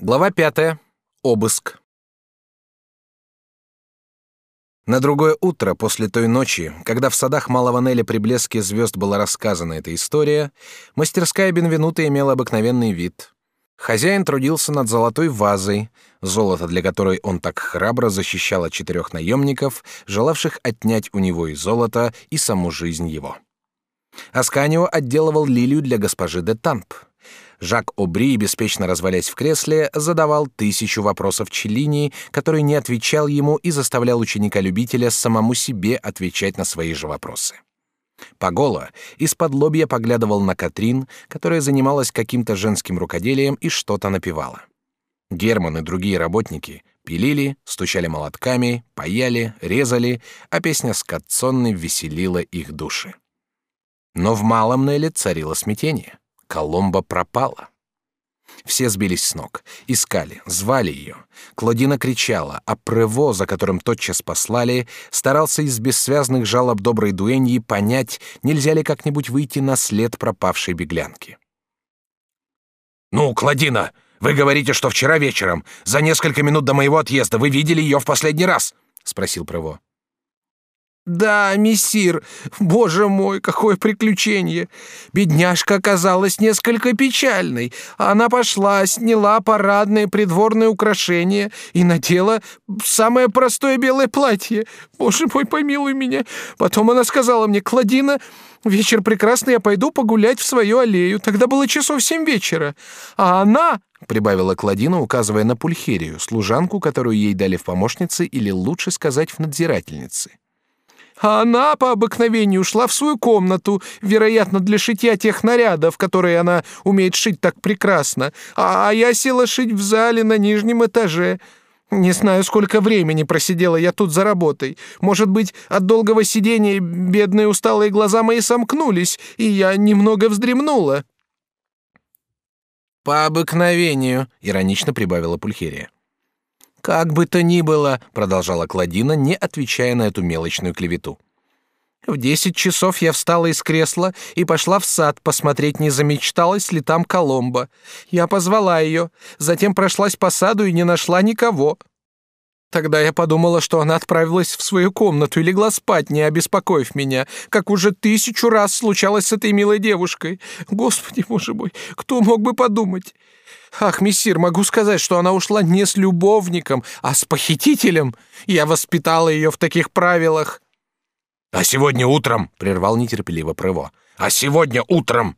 Глава пятая. Обыск. На другое утро после той ночи, когда в садах Малого Неля при блеске звезд была рассказана эта история, мастерская Бенвенута имела обыкновенный вид. Хозяин трудился над золотой вазой, золото для которой он так храбро защищал от четырех наемников, желавших отнять у него и золото, и саму жизнь его. Асканио отделывал лилию для госпожи де Тамп. Жак Обри, беспечно развалясь в кресле, задавал тысячу вопросов Челлини, который не отвечал ему и заставлял ученика-любителя самому себе отвечать на свои же вопросы. Пагола из-под лобья поглядывал на Катрин, которая занималась каким-то женским рукоделием и что-то напевала. Герман и другие работники пилили, стучали молотками, паяли, резали, а песня скотцонной веселила их души. Но в малом Неле царило смятение. Коломба пропала. Все сбились с ног, искали, звали ее. Клодина кричала, а Прево, за которым тотчас послали, старался из бессвязных жалоб доброй дуэньи понять, нельзя ли как-нибудь выйти на след пропавшей беглянки. «Ну, Клодина, вы говорите, что вчера вечером, за несколько минут до моего отъезда, вы видели ее в последний раз?» — спросил Прево. «Да, мессир, боже мой, какое приключение! Бедняжка оказалась несколько печальной. Она пошла, сняла парадные придворные украшения и надела самое простое белое платье. Боже мой, помилуй меня. Потом она сказала мне, Кладина, вечер прекрасный, я пойду погулять в свою аллею. Тогда было часов семь вечера. А она, — прибавила Кладина, указывая на Пульхерию, служанку, которую ей дали в помощнице или, лучше сказать, в надзирательнице а она по обыкновению ушла в свою комнату, вероятно, для шитья тех нарядов, которые она умеет шить так прекрасно, а я села шить в зале на нижнем этаже. Не знаю, сколько времени просидела я тут за работой. Может быть, от долгого сидения бедные усталые глаза мои сомкнулись, и я немного вздремнула». «По обыкновению», — иронично прибавила Пульхерия. «Как бы то ни было», — продолжала Кладина, не отвечая на эту мелочную клевету. «В десять часов я встала из кресла и пошла в сад посмотреть, не замечталась ли там Коломба. Я позвала ее, затем прошлась по саду и не нашла никого. Тогда я подумала, что она отправилась в свою комнату и легла спать, не обеспокоив меня, как уже тысячу раз случалось с этой милой девушкой. Господи, боже мой, кто мог бы подумать? Ах, мессир, могу сказать, что она ушла не с любовником, а с похитителем. Я воспитала ее в таких правилах. А сегодня утром, прервал нетерпеливо Прево. А сегодня утром.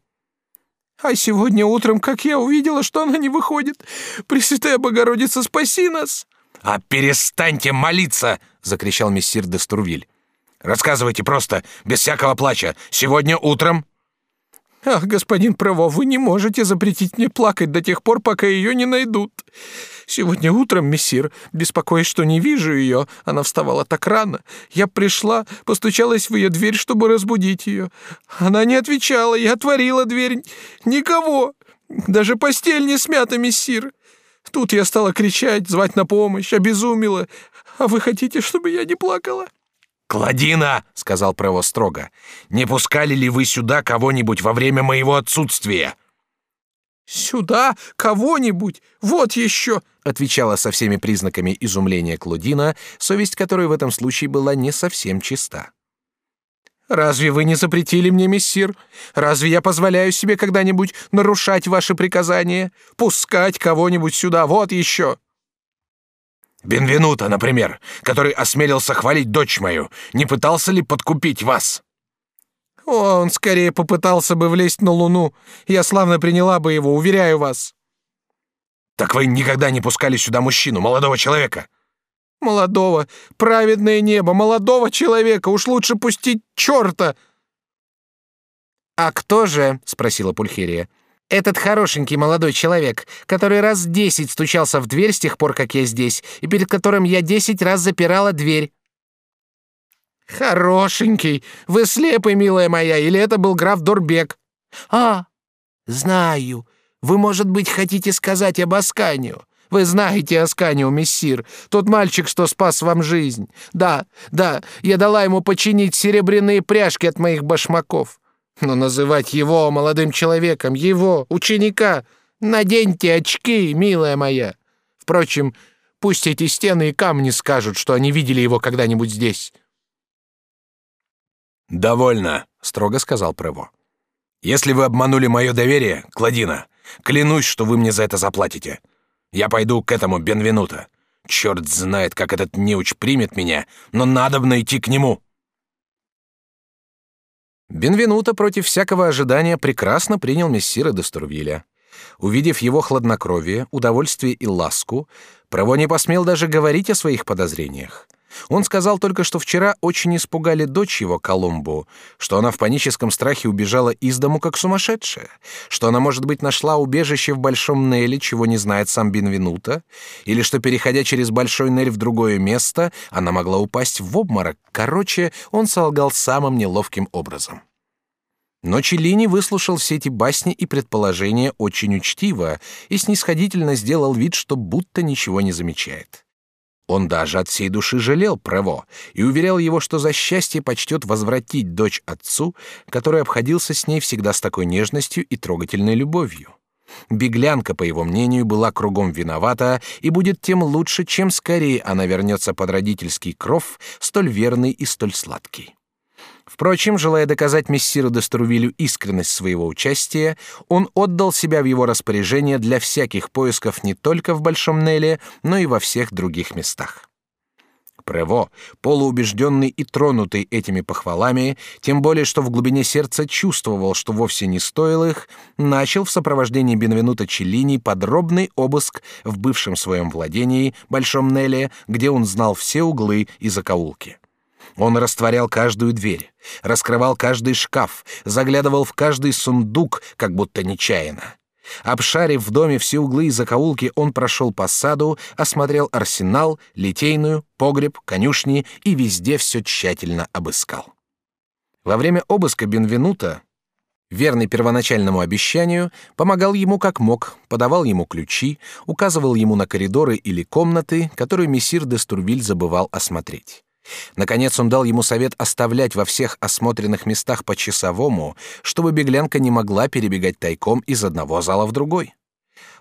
А сегодня утром, как я увидела, что она не выходит, Пресвятая Богородица, спаси нас. А перестаньте молиться, закричал мессир де Стурвиль. Рассказывайте просто, без всякого плача. Сегодня утром «Ах, господин Право, вы не можете запретить мне плакать до тех пор, пока ее не найдут. Сегодня утром, мессир, беспокоясь, что не вижу ее, она вставала так рано. Я пришла, постучалась в ее дверь, чтобы разбудить ее. Она не отвечала, я отворила дверь. Никого! Даже постель не смята, мессир. Тут я стала кричать, звать на помощь, обезумела. А вы хотите, чтобы я не плакала?» «Кладина!» — сказал Прево строго. «Не пускали ли вы сюда кого-нибудь во время моего отсутствия?» «Сюда? Кого-нибудь? Вот еще!» — отвечала со всеми признаками изумления Клодина, совесть которой в этом случае была не совсем чиста. «Разве вы не запретили мне, мессир? Разве я позволяю себе когда-нибудь нарушать ваши приказания? Пускать кого-нибудь сюда? Вот еще!» Бенвенуто, например, который осмелился хвалить дочь мою, не пытался ли подкупить вас? О, он скорее попытался бы влезть на Луну. Я славно приняла бы его, уверяю вас. Так вы никогда не пускали сюда мужчину, молодого человека? Молодого, праведное небо, молодого человека, уж лучше пустить черта. А кто же? спросила Пульхерия. Этот хорошенький молодой человек, который раз десять стучался в дверь с тех пор, как я здесь, и перед которым я десять раз запирала дверь. Хорошенький. Вы слепы, милая моя, или это был граф Дорбек? А, знаю. Вы, может быть, хотите сказать об Асканио? Вы знаете Асканио, мессир, тот мальчик, что спас вам жизнь. Да, да, я дала ему починить серебряные пряжки от моих башмаков. Но называть его молодым человеком, его, ученика, Наденьте очки, милая моя. Впрочем, пусть эти стены и камни скажут, что они видели его когда-нибудь здесь. Довольно, строго сказал Прево. Если вы обманули мое доверие, Кладина, клянусь, что вы мне за это заплатите. Я пойду к этому Бенвенуто. Черт знает, как этот неуч примет меня, но надо бы найти к нему. Бенвенуто против всякого ожидания прекрасно принял мессира де Стурвиля. Увидев его хладнокровие, удовольствие и ласку, Право не посмел даже говорить о своих подозрениях. Он сказал только, что вчера очень испугали дочь его Колумбу, что она в паническом страхе убежала из дому как сумасшедшая, что она, может быть, нашла убежище в Большом Неле, чего не знает сам Бенвенуто, или что, переходя через Большой Нель в другое место, она могла упасть в обморок. Короче, он солгал самым неловким образом. Но Челлини выслушал все эти басни и предположения очень учтиво и снисходительно сделал вид, что будто ничего не замечает. Он даже от всей души жалел Прево и уверял его, что за счастье почтет возвратить дочь отцу, который обходился с ней всегда с такой нежностью и трогательной любовью. Беглянка, по его мнению, была кругом виновата и будет тем лучше, чем скорее она вернется под родительский кров, столь верный и столь сладкий. Впрочем, желая доказать мессиру де Струвилю искренность своего участия, он отдал себя в его распоряжение для всяких поисков не только в Большом Неле, но и во всех других местах. Прево, полуубежденный и тронутый этими похвалами, тем более что в глубине сердца чувствовал, что вовсе не стоил их, начал в сопровождении Бенвенута Челлини подробный обыск в бывшем своем владении, Большом Неле, где он знал все углы и закоулки. Он растворял каждую дверь, раскрывал каждый шкаф, заглядывал в каждый сундук, как будто нечаянно. Обшарив в доме все углы и закоулки, он прошел по саду, осмотрел арсенал, литейную, погреб, конюшни и везде все тщательно обыскал. Во время обыска Бенвенута, верный первоначальному обещанию, помогал ему как мог, подавал ему ключи, указывал ему на коридоры или комнаты, которые мессир де Стурвиль забывал осмотреть. Наконец он дал ему совет оставлять во всех осмотренных местах по часовому, чтобы беглянка не могла перебегать тайком из одного зала в другой.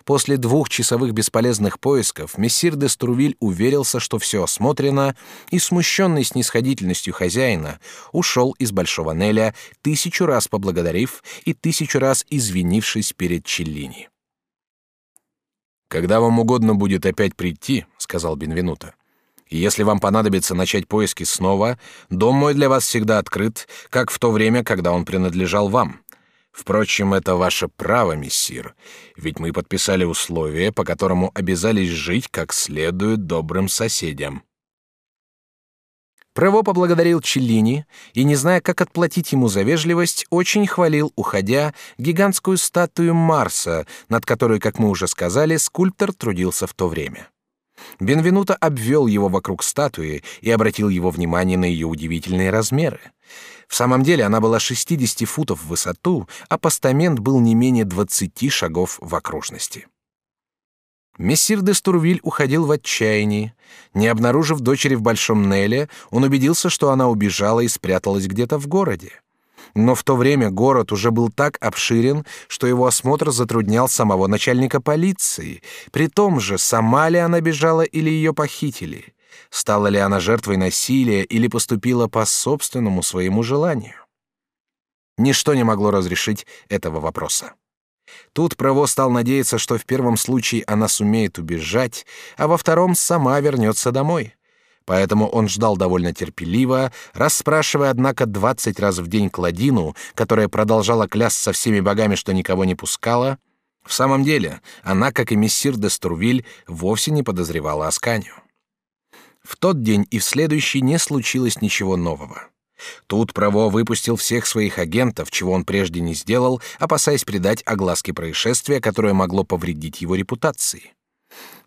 После двух часовых бесполезных поисков мессир де Струвиль уверился, что все осмотрено, и, смущенный снисходительностью хозяина, ушел из Большого Неля, тысячу раз поблагодарив и тысячу раз извинившись перед Челлини. «Когда вам угодно будет опять прийти», — сказал Бенвенуто, и если вам понадобится начать поиски снова, дом мой для вас всегда открыт, как в то время, когда он принадлежал вам. Впрочем, это ваше право, мессир, ведь мы подписали условие, по которому обязались жить как следует добрым соседям. Прево поблагодарил Челлини и, не зная, как отплатить ему за вежливость, очень хвалил, уходя, гигантскую статую Марса, над которой, как мы уже сказали, скульптор трудился в то время. Бенвенуто обвел его вокруг статуи и обратил его внимание на ее удивительные размеры. В самом деле она была 60 футов в высоту, а постамент был не менее 20 шагов в окружности. Мессир де Стурвиль уходил в отчаянии. Не обнаружив дочери в Большом Неле, он убедился, что она убежала и спряталась где-то в городе. Но в то время город уже был так обширен, что его осмотр затруднял самого начальника полиции. При том же, сама ли она бежала или ее похитили? Стала ли она жертвой насилия или поступила по собственному своему желанию? Ничто не могло разрешить этого вопроса. Тут Право стал надеяться, что в первом случае она сумеет убежать, а во втором сама вернется домой. Поэтому он ждал довольно терпеливо, расспрашивая, однако, двадцать раз в день Кладину, которая продолжала клясться всеми богами, что никого не пускала. В самом деле, она, как и мессир де Стурвиль, вовсе не подозревала Асканию. В тот день и в следующий не случилось ничего нового. Тут Право выпустил всех своих агентов, чего он прежде не сделал, опасаясь придать огласке происшествия, которое могло повредить его репутации.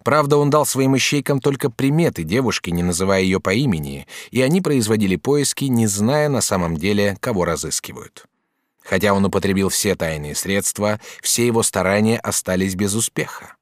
Правда, он дал своим ищейкам только приметы девушки, не называя ее по имени, и они производили поиски, не зная на самом деле, кого разыскивают. Хотя он употребил все тайные средства, все его старания остались без успеха.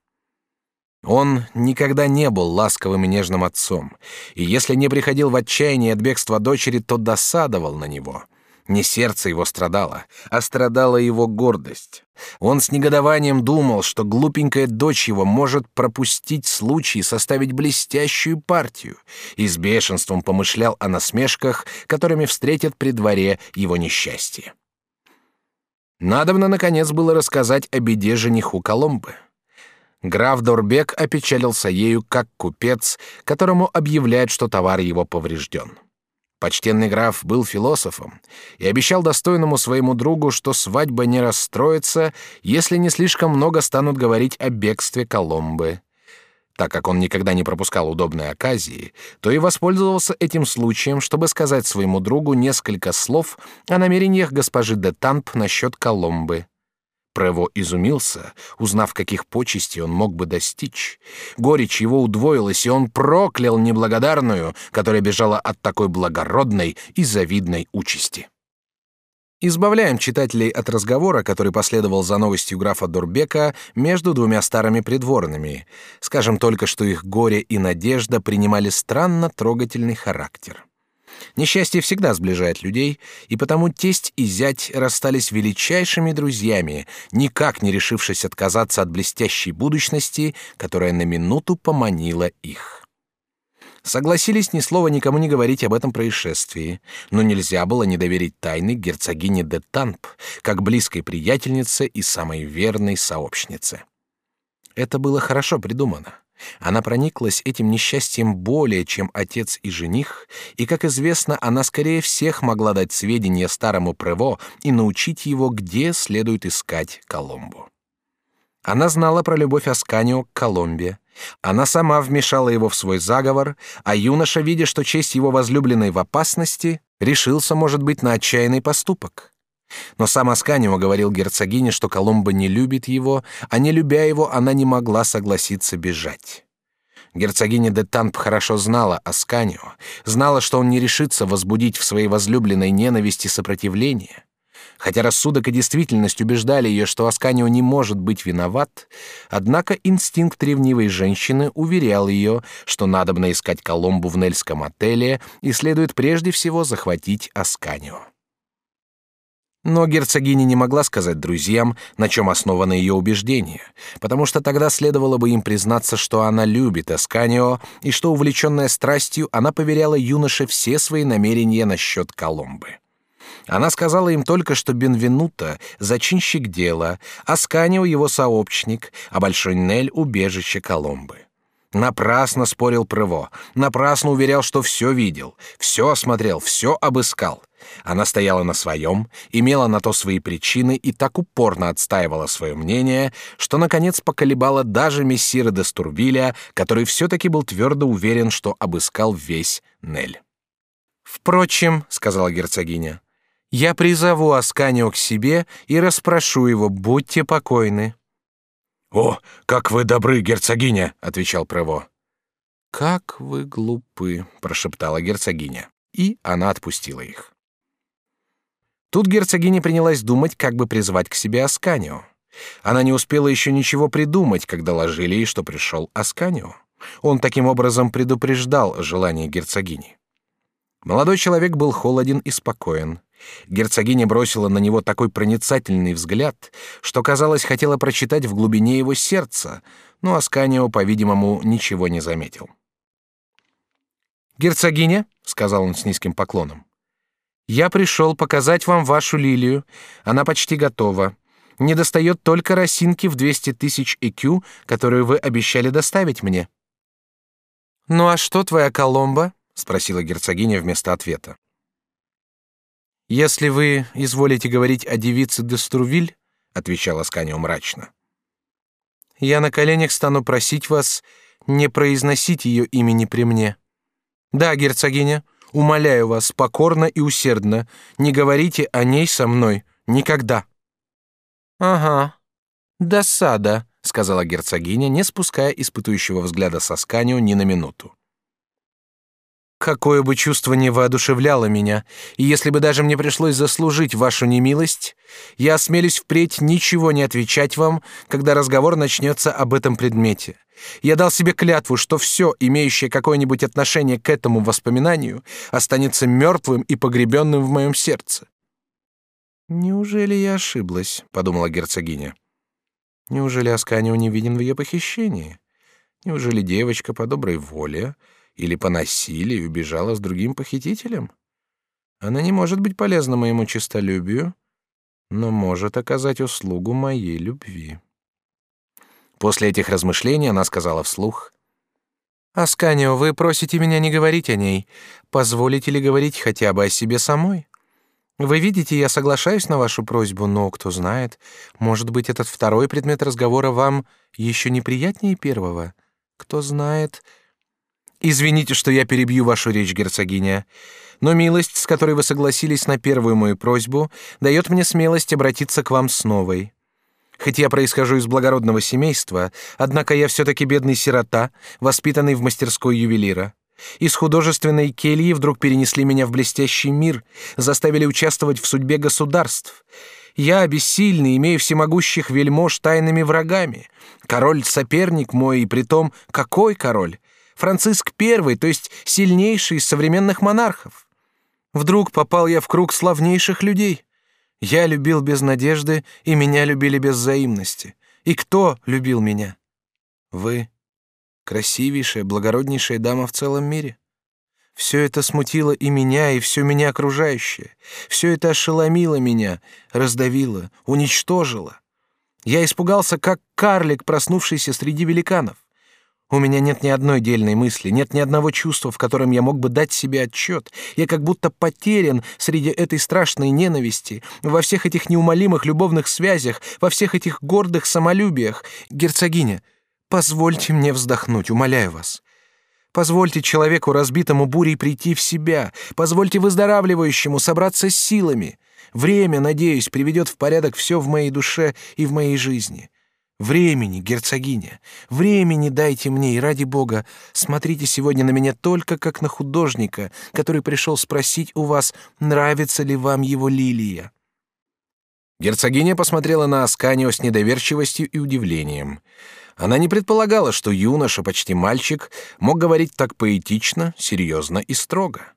Он никогда не был ласковым и нежным отцом, и если не приходил в отчаяние от бегства дочери, то досадовал на него. Не сердце его страдало, а страдала его гордость. Он с негодованием думал, что глупенькая дочь его может пропустить случай составить блестящую партию, и с бешенством помышлял о насмешках, которыми встретят при дворе его несчастье. Надобно, наконец, было рассказать о беде жениху Коломбы. Граф Дорбек опечалился ею, как купец, которому объявляют, что товар его поврежден. Почтенный граф был философом и обещал достойному своему другу, что свадьба не расстроится, если не слишком много станут говорить о бегстве Коломбы. Так как он никогда не пропускал удобной оказии, то и воспользовался этим случаем, чтобы сказать своему другу несколько слов о намерениях госпожи де Тамп насчет Коломбы. Прево изумился, узнав, каких почестей он мог бы достичь. Горечь его удвоилась, и он проклял неблагодарную, которая бежала от такой благородной и завидной участи. Избавляем читателей от разговора, который последовал за новостью графа Дурбека между двумя старыми придворными. Скажем только, что их горе и надежда принимали странно трогательный характер. Несчастье всегда сближает людей, и потому тесть и зять расстались величайшими друзьями, никак не решившись отказаться от блестящей будущности, которая на минуту поманила их. Согласились ни слова никому не говорить об этом происшествии, но нельзя было не доверить тайны герцогине де Тамп, как близкой приятельнице и самой верной сообщнице. Это было хорошо придумано. Она прониклась этим несчастьем более, чем отец и жених, и, как известно, она скорее всех могла дать сведения старому Прево и научить его, где следует искать Коломбу. Она знала про любовь Асканио к Коломбе. Она сама вмешала его в свой заговор, а юноша, видя, что честь его возлюбленной в опасности, решился, может быть, на отчаянный поступок. Но сам Асканио говорил герцогине, что Коломба не любит его, а не любя его, она не могла согласиться бежать. Герцогиня де Тамп хорошо знала Асканио, знала, что он не решится возбудить в своей возлюбленной ненависти сопротивление. Хотя рассудок и действительность убеждали ее, что Асканио не может быть виноват, однако инстинкт ревнивой женщины уверял ее, что надобно искать Коломбу в Нельском отеле и следует прежде всего захватить Асканио. Но герцогиня не могла сказать друзьям, на чем основано ее убеждение, потому что тогда следовало бы им признаться, что она любит Асканио и что, увлеченная страстью, она поверяла юноше все свои намерения насчет Коломбы. Она сказала им только, что Бенвенуто — зачинщик дела, Асканио — его сообщник, а Большой Нель — убежище Коломбы. Напрасно спорил Прево, напрасно уверял, что все видел, все осмотрел, все обыскал. Она стояла на своем, имела на то свои причины и так упорно отстаивала свое мнение, что наконец поколебала даже мессира де Стурвиля, который все-таки был твердо уверен, что обыскал весь Нель. Впрочем, сказала герцогиня, я призову Асканио к себе и расспрошу его. Будьте покойны. «О, как вы добры, герцогиня!» — отвечал Прево. «Как вы глупы!» — прошептала герцогиня, и она отпустила их. Тут герцогиня принялась думать, как бы призвать к себе Асканио. Она не успела еще ничего придумать, когда ложили ей, что пришел Асканио. Он таким образом предупреждал желание герцогини. Молодой человек был холоден и спокоен. Герцогиня бросила на него такой проницательный взгляд, что, казалось, хотела прочитать в глубине его сердца, но Асканио, по-видимому, ничего не заметил. «Герцогиня», — сказал он с низким поклоном, — «я пришел показать вам вашу лилию. Она почти готова. Не достает только росинки в 200 тысяч ЭКЮ, которую вы обещали доставить мне». «Ну а что твоя Коломба?» — спросила герцогиня вместо ответа. Если вы изволите говорить о девице де Струвиль, отвечал Асканио мрачно, я на коленях стану просить вас не произносить ее имени при мне. Да, герцогиня, умоляю вас покорно и усердно, не говорите о ней со мной никогда. Ага, досада, сказала герцогиня, не спуская испытующего взгляда с Асканио ни на минуту. Какое бы чувство ни воодушевляло меня, и если бы даже мне пришлось заслужить вашу немилость, я осмелюсь впредь ничего не отвечать вам, когда разговор начнется об этом предмете. Я дал себе клятву, что все, имеющее какое-нибудь отношение к этому воспоминанию, останется мертвым и погребенным в моем сердце. Неужели я ошиблась, подумала герцогиня. Неужели Асканио не виден в ее похищении? Неужели девочка по доброй воле или по насилию убежала с другим похитителем? Она не может быть полезна моему честолюбию, но может оказать услугу моей любви. После этих размышлений она сказала вслух: "Асканио, вы просите меня не говорить о ней. Позволите ли говорить хотя бы о себе самой? Вы видите, я соглашаюсь на вашу просьбу, но кто знает, может быть, этот второй предмет разговора вам еще неприятнее первого. Кто знает?" Извините, что я перебью вашу речь, герцогиня, но милость, с которой вы согласились на первую мою просьбу, дает мне смелость обратиться к вам с новой. Хоть я происхожу из благородного семейства, однако я все-таки бедный сирота, воспитанный в мастерской ювелира. Из художественной кельи вдруг перенесли меня в блестящий мир, заставили участвовать в судьбе государств. Я, бессильный, имею всемогущих вельмож тайными врагами. Король — соперник мой, и притом какой король? Франциск I, то есть сильнейший из современных монархов. Вдруг попал я в круг славнейших людей. Я любил без надежды, и меня любили без взаимности. И кто любил меня? Вы, красивейшая, благороднейшая дама в целом мире. Все это смутило и меня, и все меня окружающее. Все это ошеломило меня, раздавило, уничтожило. Я испугался, как карлик, проснувшийся среди великанов. У меня нет ни одной дельной мысли, нет ни одного чувства, в котором я мог бы дать себе отчет. Я как будто потерян среди этой страшной ненависти, во всех этих неумолимых любовных связях, во всех этих гордых самолюбиях. Герцогиня, позвольте мне вздохнуть, умоляю вас. Позвольте человеку, разбитому бурей, прийти в себя. Позвольте выздоравливающему собраться с силами. Время, надеюсь, приведет в порядок все в моей душе и в моей жизни. Времени, герцогиня, времени дайте мне, и ради бога, смотрите сегодня на меня только как на художника, который пришел спросить у вас, нравится ли вам его лилия». Герцогиня посмотрела на Асканио с недоверчивостью и удивлением. Она не предполагала, что юноша, почти мальчик, мог говорить так поэтично, серьезно и строго.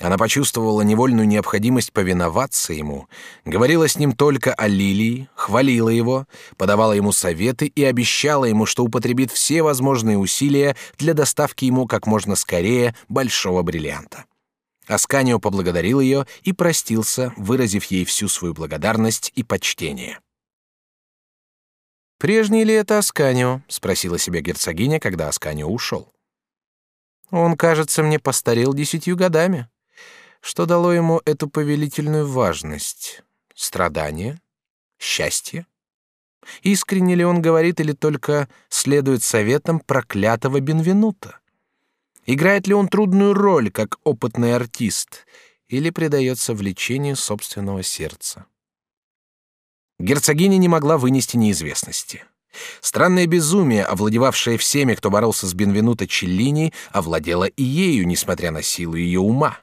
Она почувствовала невольную необходимость повиноваться ему, говорила с ним только о Лилии, хвалила его, подавала ему советы и обещала ему, что употребит все возможные усилия для доставки ему как можно скорее большого бриллианта. Асканио поблагодарил ее и простился, выразив ей всю свою благодарность и почтение. «Прежний ли это Асканио?» — спросила себя герцогиня, когда Асканио ушел. «Он, кажется, мне постарел десятью годами». Что дало ему эту повелительную важность? Страдание? Счастье? Искренне ли он говорит или только следует советам проклятого Бенвенута? Играет ли он трудную роль, как опытный артист, или предается влечению собственного сердца? Герцогиня не могла вынести неизвестности. Странное безумие, овладевавшее всеми, кто боролся с Бенвенуто Челлини, овладело и ею, несмотря на силу ее ума.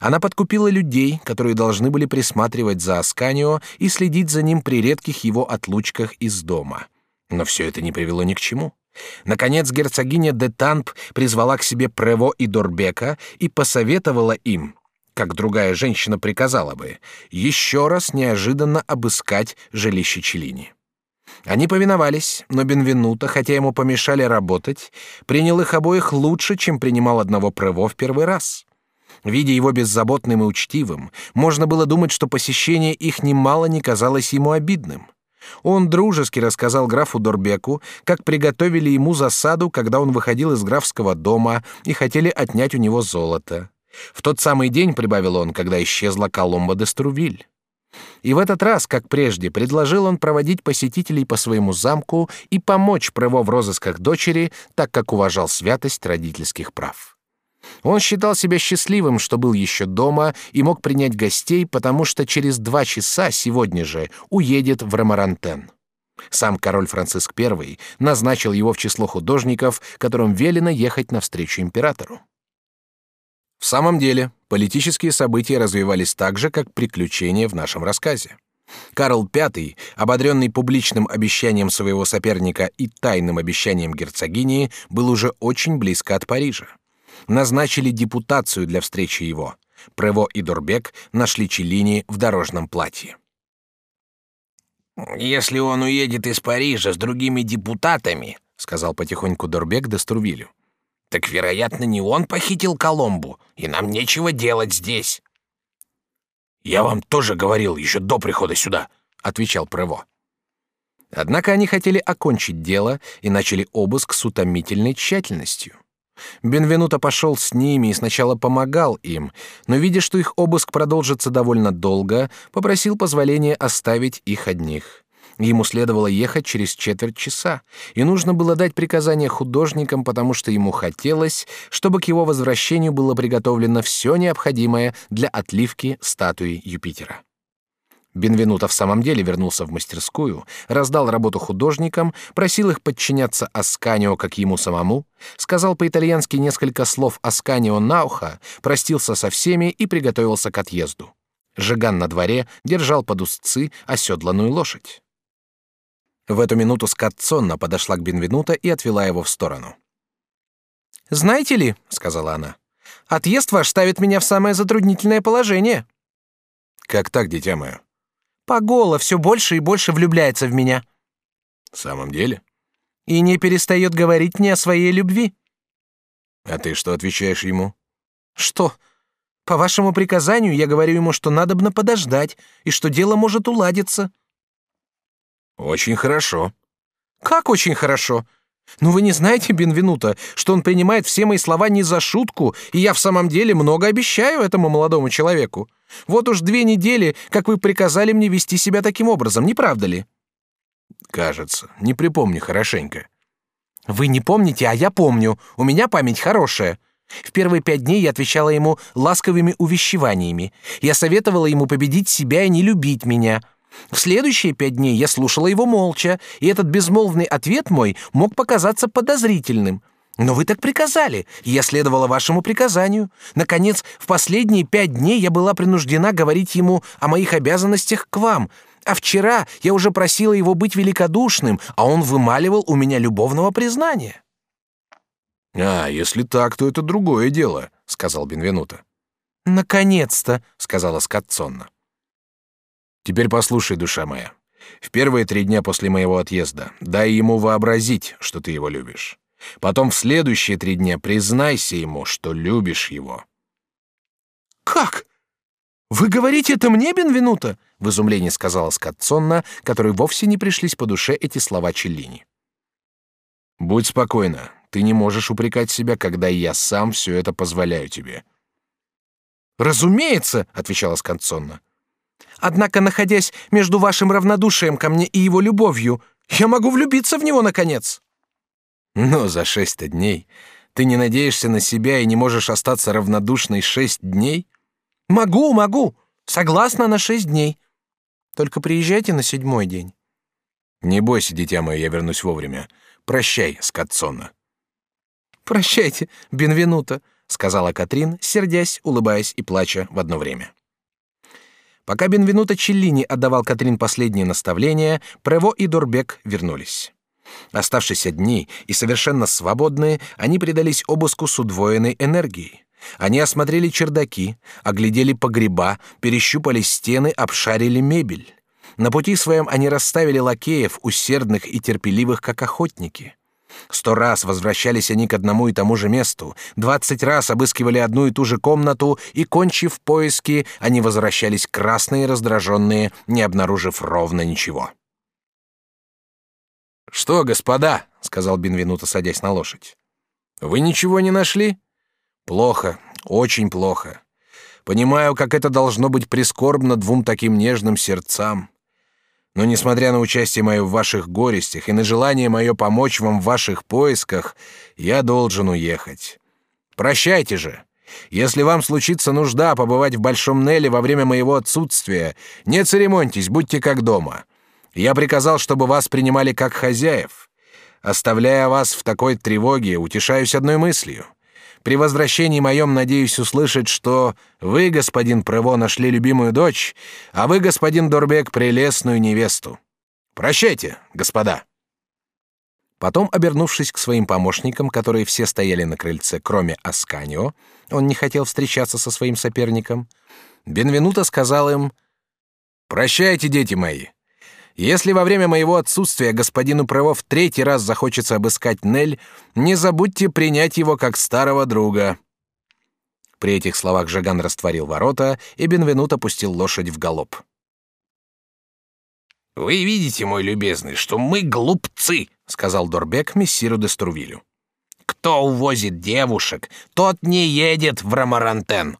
Она подкупила людей, которые должны были присматривать за Асканио и следить за ним при редких его отлучках из дома. Но все это не привело ни к чему. Наконец герцогиня де Тамп призвала к себе Прево и Дорбека и посоветовала им, как другая женщина приказала бы, еще раз неожиданно обыскать жилище Челини. Они повиновались, но Бенвенуто, хотя ему помешали работать, принял их обоих лучше, чем принимал одного Прево в первый раз. Видя его беззаботным и учтивым, можно было думать, что посещение их немало не казалось ему обидным. Он дружески рассказал графу Дорбеку, как приготовили ему засаду, когда он выходил из графского дома и хотели отнять у него золото. В тот самый день, прибавил он, когда исчезла Коломба де Струвиль. И в этот раз, как прежде, предложил он проводить посетителей по своему замку и помочь Прево в розысках дочери, так как уважал святость родительских прав. Он считал себя счастливым, что был еще дома и мог принять гостей, потому что через два часа сегодня же уедет в Ромарантен. Сам король Франциск I назначил его в число художников, которым велено ехать навстречу императору. В самом деле, политические события развивались так же, как приключения в нашем рассказе. Карл V, ободренный публичным обещанием своего соперника и тайным обещанием герцогини, был уже очень близко от Парижа назначили депутацию для встречи его. Прево и Дурбек нашли Челлини в дорожном платье. «Если он уедет из Парижа с другими депутатами», — сказал потихоньку Дорбек де Струвилю, «так, вероятно, не он похитил Коломбу, и нам нечего делать здесь». «Я вам тоже говорил еще до прихода сюда», — отвечал Прево. Однако они хотели окончить дело и начали обыск с утомительной тщательностью. Бенвенуто пошел с ними и сначала помогал им, но, видя, что их обыск продолжится довольно долго, попросил позволения оставить их одних. Ему следовало ехать через четверть часа, и нужно было дать приказание художникам, потому что ему хотелось, чтобы к его возвращению было приготовлено все необходимое для отливки статуи Юпитера. Бенвенуто в самом деле вернулся в мастерскую, раздал работу художникам, просил их подчиняться Асканио как ему самому, сказал по-итальянски несколько слов Асканио на ухо, простился со всеми и приготовился к отъезду. Жиган на дворе держал под узцы оседланную лошадь. В эту минуту Скотцонна подошла к Бенвенуто и отвела его в сторону. «Знаете ли», — сказала она, — «отъезд ваш ставит меня в самое затруднительное положение». «Как так, дитя мое?» Пагола все больше и больше влюбляется в меня. В самом деле? И не перестает говорить мне о своей любви. А ты что отвечаешь ему? Что? По вашему приказанию я говорю ему, что надобно подождать и что дело может уладиться. Очень хорошо. Как очень хорошо? Ну вы не знаете, Бенвенуто, что он принимает все мои слова не за шутку, и я в самом деле много обещаю этому молодому человеку. Вот уж две недели, как вы приказали мне вести себя таким образом, не правда ли? Кажется, не припомню хорошенько. Вы не помните, а я помню. У меня память хорошая. В первые пять дней я отвечала ему ласковыми увещеваниями. Я советовала ему победить себя и не любить меня. В следующие пять дней я слушала его молча, и этот безмолвный ответ мой мог показаться подозрительным. Но вы так приказали, и я следовала вашему приказанию. Наконец, в последние пять дней я была принуждена говорить ему о моих обязанностях к вам. А вчера я уже просила его быть великодушным, а он вымаливал у меня любовного признания. А, если так, то это другое дело, сказал Бенвенуто. Наконец-то, сказала Скотцонна. Теперь послушай, душа моя. В первые три дня после моего отъезда дай ему вообразить, что ты его любишь. Потом в следующие три дня признайся ему, что любишь его. Как? Вы говорите это мне, Бенвенуто? В изумлении сказала Скотцонна, которой вовсе не пришлись по душе эти слова Челлини. Будь спокойна, ты не можешь упрекать себя, когда я сам все это позволяю тебе. Разумеется, отвечала Скотцонна. Однако, находясь между вашим равнодушием ко мне и его любовью, я могу влюбиться в него наконец. Но за шесть дней ты не надеешься на себя и не можешь остаться равнодушной шесть дней? Могу, могу. Согласна на шесть дней. Только приезжайте на седьмой день. Не бойся, дитя мое, я вернусь вовремя. Прощай, Скотсона. Прощайте, Бенвенуто, сказала Катрин, сердясь, улыбаясь и плача в одно время. Пока Бенвенуто Челлини отдавал Катрин последние наставления, Прево и Дорбек вернулись. Оставшись одни и совершенно свободные, они предались обыску с удвоенной энергией. Они осмотрели чердаки, оглядели погреба, перещупали стены, обшарили мебель. На пути своем они расставили лакеев, усердных и терпеливых, как охотники. Сто раз возвращались они к одному и тому же месту, двадцать раз обыскивали одну и ту же комнату, и, кончив поиски, они возвращались красные раздраженные, не обнаружив ровно ничего. «Что, господа?» — сказал Бенвенуто, садясь на лошадь. «Вы ничего не нашли?» «Плохо, очень плохо. Понимаю, как это должно быть прискорбно двум таким нежным сердцам. Но несмотря на участие мое в ваших горестях и на желание мое помочь вам в ваших поисках, я должен уехать. Прощайте же. Если вам случится нужда побывать в Большом Неле во время моего отсутствия, не церемоньтесь, будьте как дома. Я приказал, чтобы вас принимали как хозяев. Оставляя вас в такой тревоге, утешаюсь одной мыслью. При возвращении моем надеюсь услышать, что вы, господин Прево, нашли любимую дочь, а вы, господин Дорбек, прелестную невесту. Прощайте, господа. Потом, обернувшись к своим помощникам, которые все стояли на крыльце, кроме Асканио, он не хотел встречаться со своим соперником. Бенвенуто сказал им: "Прощайте, дети мои. Если во время моего отсутствия господину Прево в третий раз захочется обыскать Нель, не забудьте принять его как старого друга». При этих словах Жаган растворил ворота, и Бенвенут опустил лошадь в галоп. «Вы видите, мой любезный, что мы глупцы», — сказал Дорбек мессиру де Струвилю. «Кто увозит девушек, тот не едет в Ромарантен».